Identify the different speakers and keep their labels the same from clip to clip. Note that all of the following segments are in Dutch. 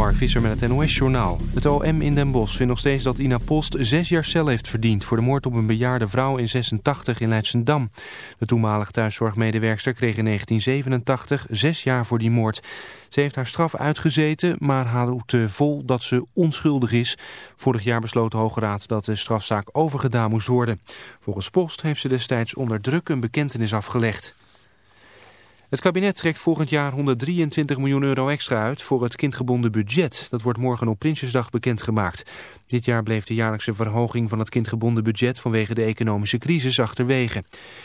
Speaker 1: Mark Visser met het NOS-journaal. Het OM in Den Bosch vindt nog steeds dat Ina Post zes jaar cel heeft verdiend... voor de moord op een bejaarde vrouw in 86 in Leidsendam. De toenmalige thuiszorgmedewerkster kreeg in 1987 zes jaar voor die moord. Ze heeft haar straf uitgezeten, maar houdt vol dat ze onschuldig is. Vorig jaar besloot de Hoge Raad dat de strafzaak overgedaan moest worden. Volgens Post heeft ze destijds onder druk een bekentenis afgelegd. Het kabinet trekt volgend jaar 123 miljoen euro extra uit voor het kindgebonden budget. Dat wordt morgen op Prinsjesdag bekendgemaakt. Dit jaar bleef de jaarlijkse verhoging van het kindgebonden budget vanwege de economische crisis achterwege.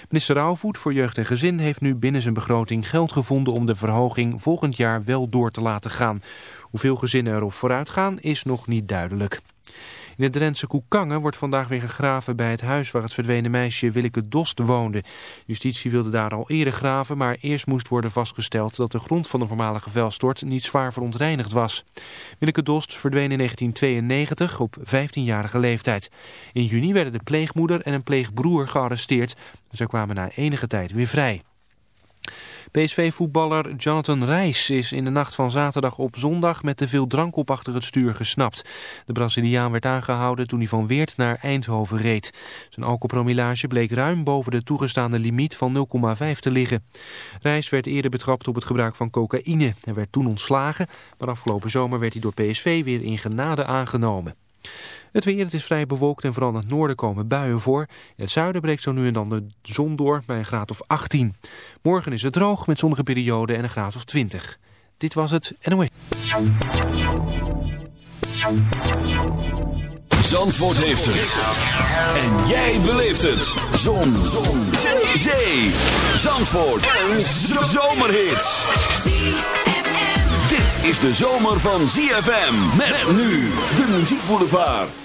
Speaker 1: Minister Rauwvoet voor Jeugd en Gezin heeft nu binnen zijn begroting geld gevonden om de verhoging volgend jaar wel door te laten gaan. Hoeveel gezinnen erop vooruit gaan is nog niet duidelijk. In het Drentse Koekangen wordt vandaag weer gegraven bij het huis waar het verdwenen meisje Willeke Dost woonde. Justitie wilde daar al eerder graven, maar eerst moest worden vastgesteld dat de grond van de voormalige vuilstort niet zwaar verontreinigd was. Willeke Dost verdween in 1992 op 15-jarige leeftijd. In juni werden de pleegmoeder en een pleegbroer gearresteerd. Ze kwamen na enige tijd weer vrij. PSV-voetballer Jonathan Reis is in de nacht van zaterdag op zondag met te veel drank op achter het stuur gesnapt. De Braziliaan werd aangehouden toen hij van Weert naar Eindhoven reed. Zijn alcoholpromillage bleek ruim boven de toegestaande limiet van 0,5 te liggen. Reis werd eerder betrapt op het gebruik van cocaïne. Hij werd toen ontslagen, maar afgelopen zomer werd hij door PSV weer in genade aangenomen. Het weer, het is vrij bewolkt en vooral in het noorden komen buien voor. In het zuiden breekt zo nu en dan de zon door bij een graad of 18. Morgen is het droog met zonnige perioden en een graad of 20. Dit was het NOS.
Speaker 2: Zandvoort heeft het. En jij beleeft het. Zon. zon. Zee. Zandvoort. Een zomerhit dit is de zomer van ZFM. Met nu de muziekboulevard.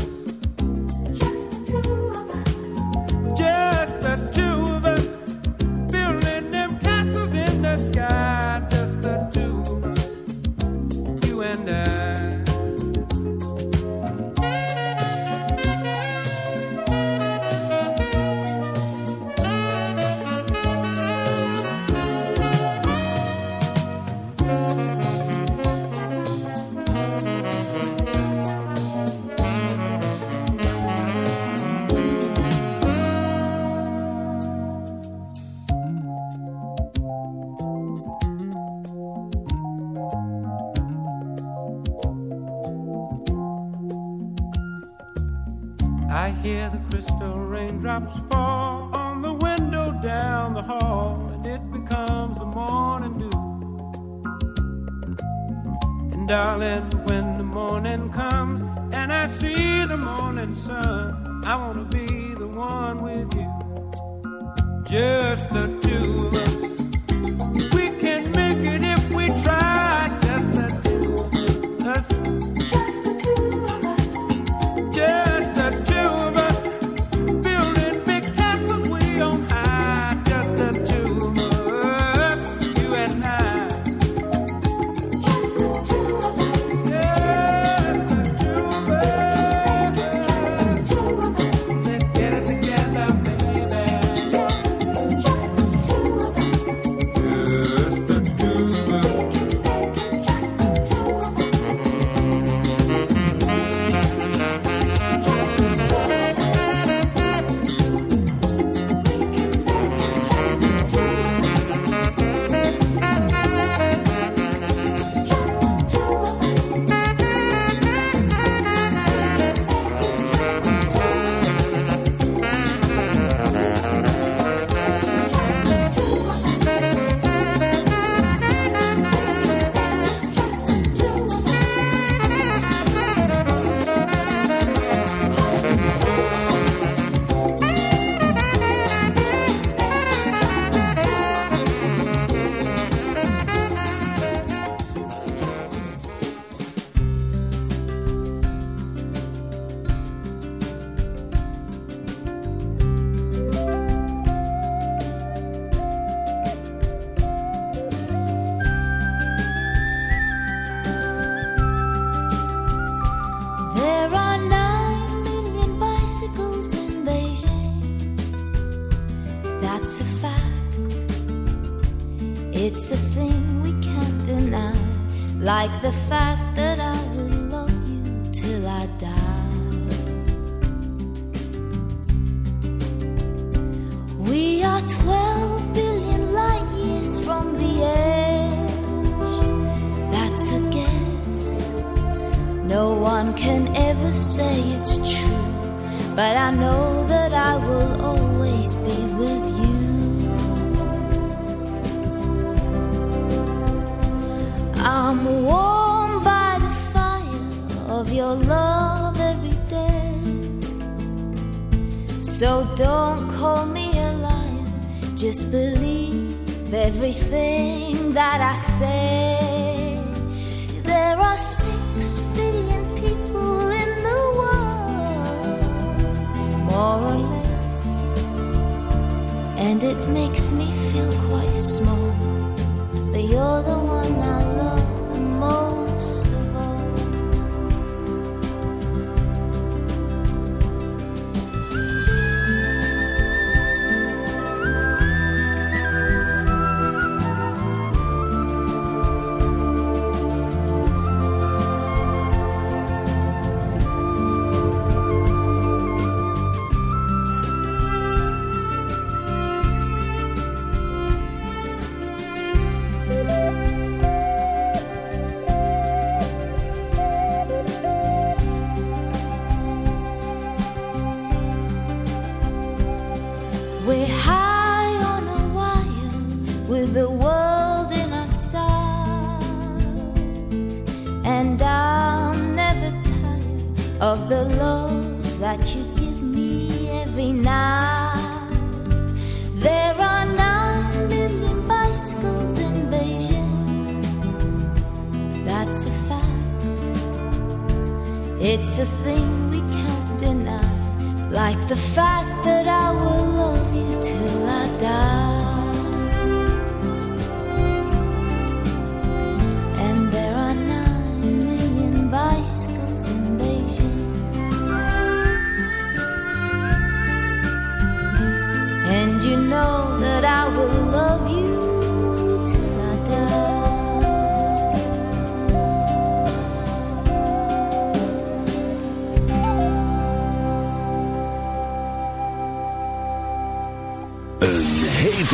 Speaker 3: You're the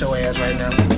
Speaker 4: your ass right now.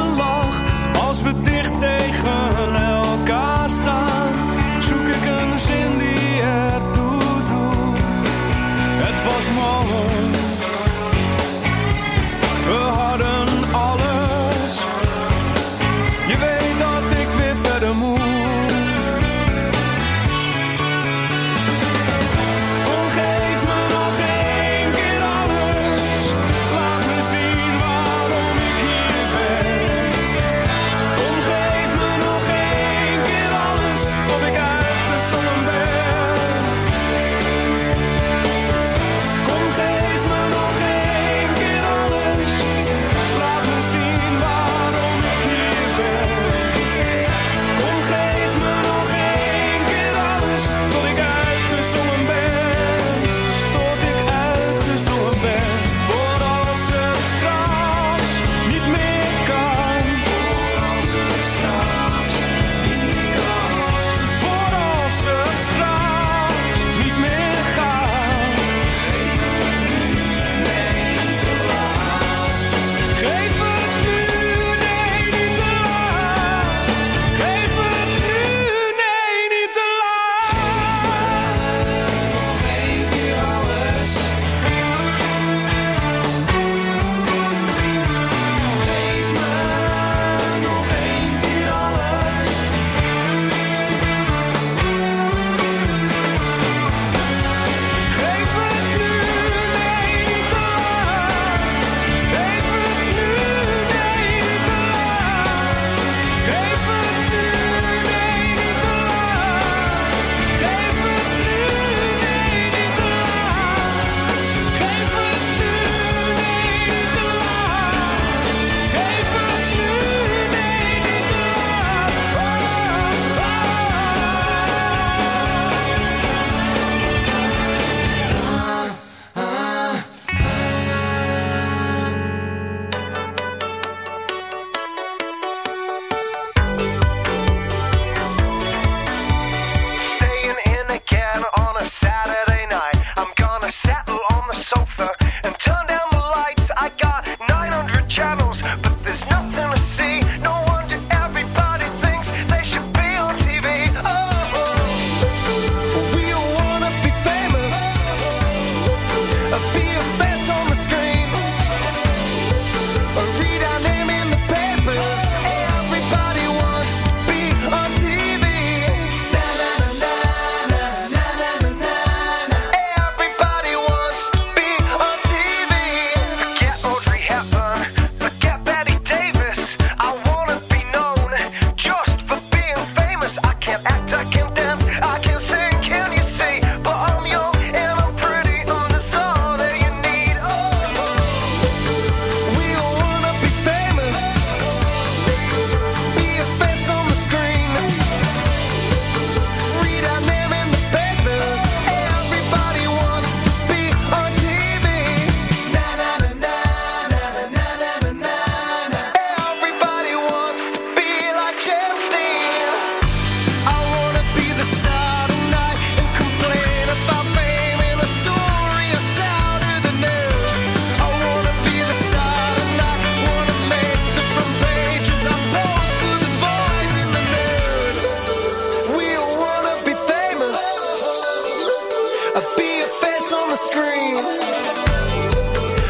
Speaker 5: I be a face on the screen.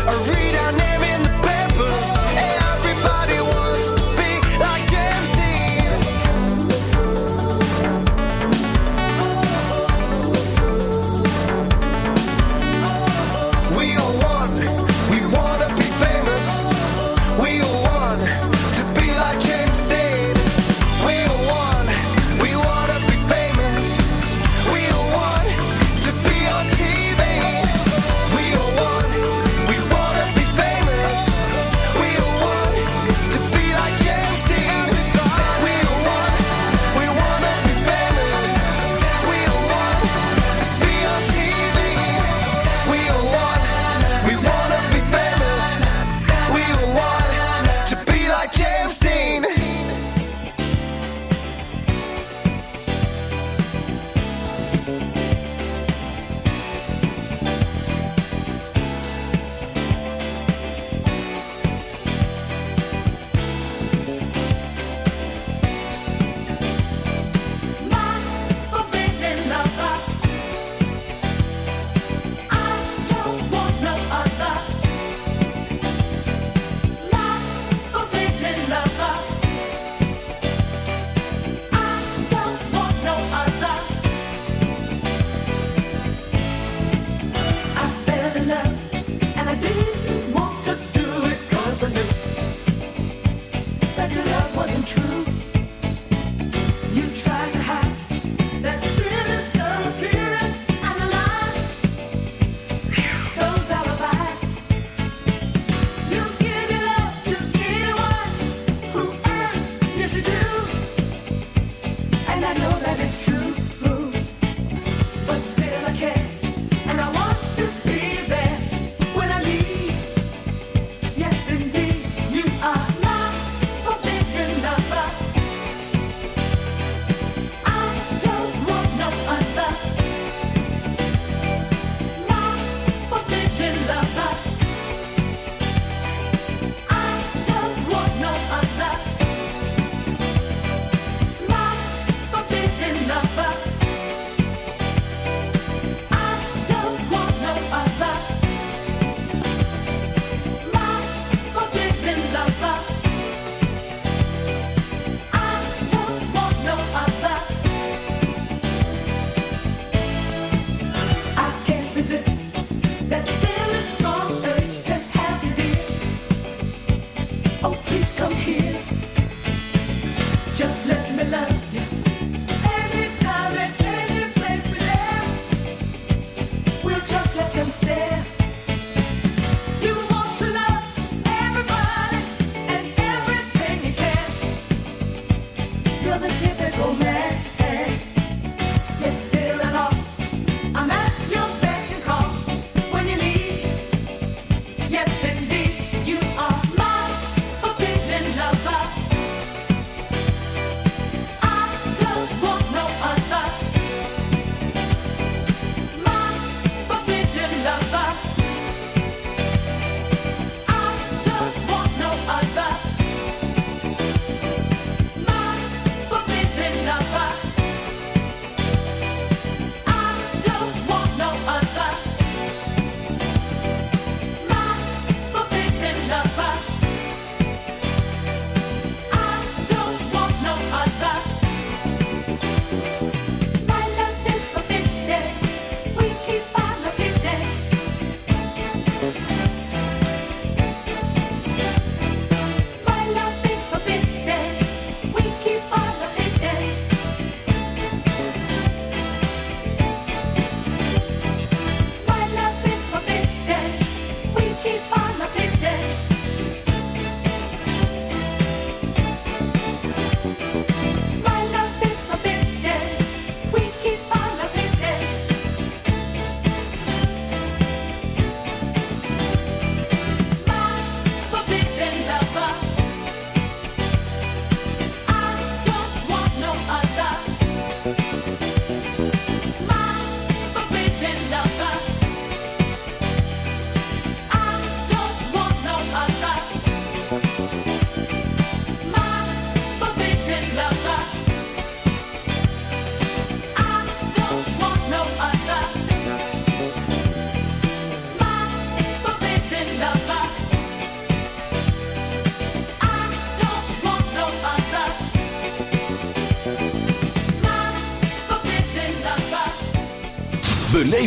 Speaker 5: I read our names.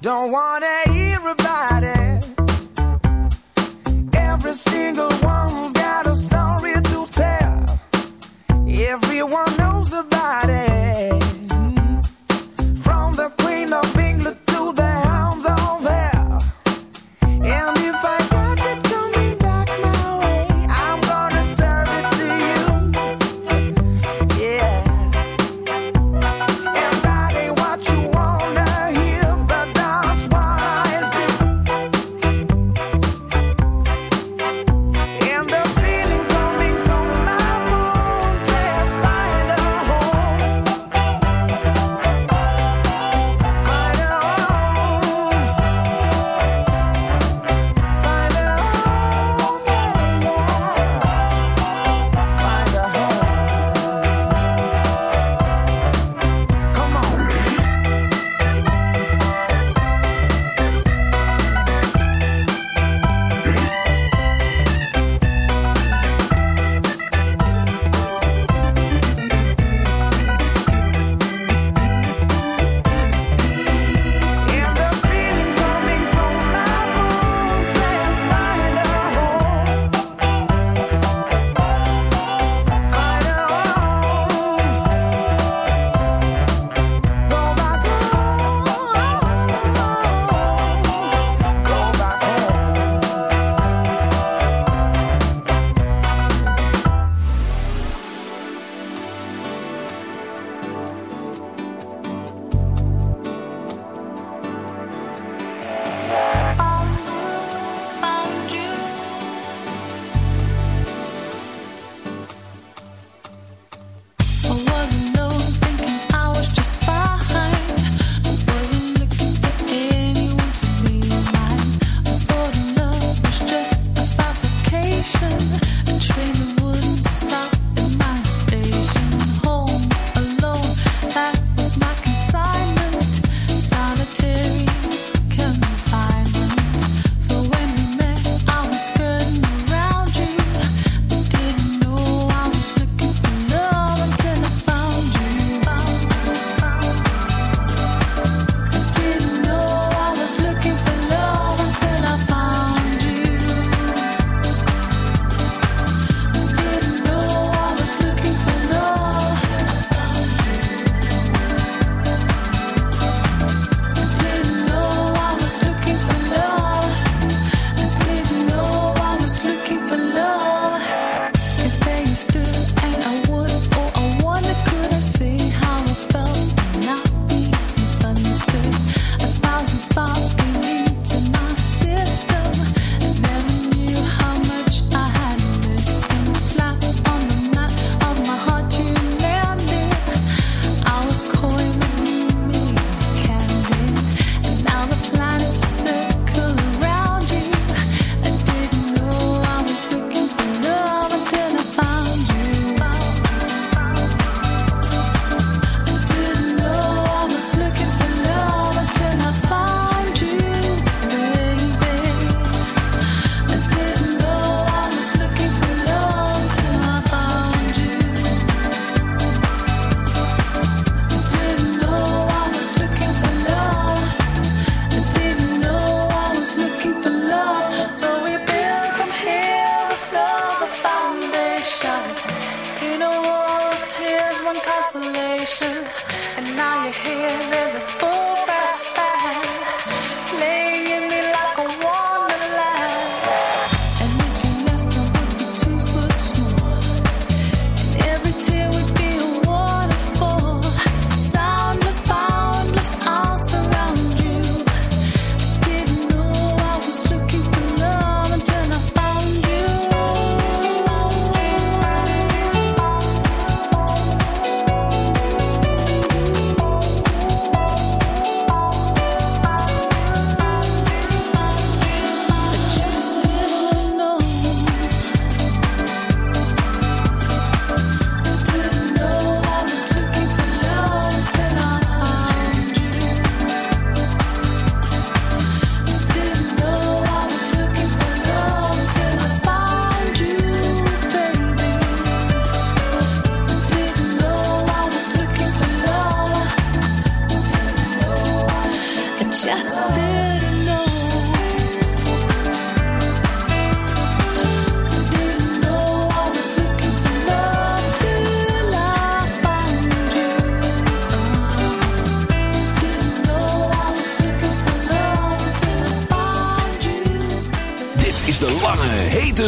Speaker 6: Don't wanna hear about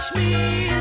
Speaker 7: Touch me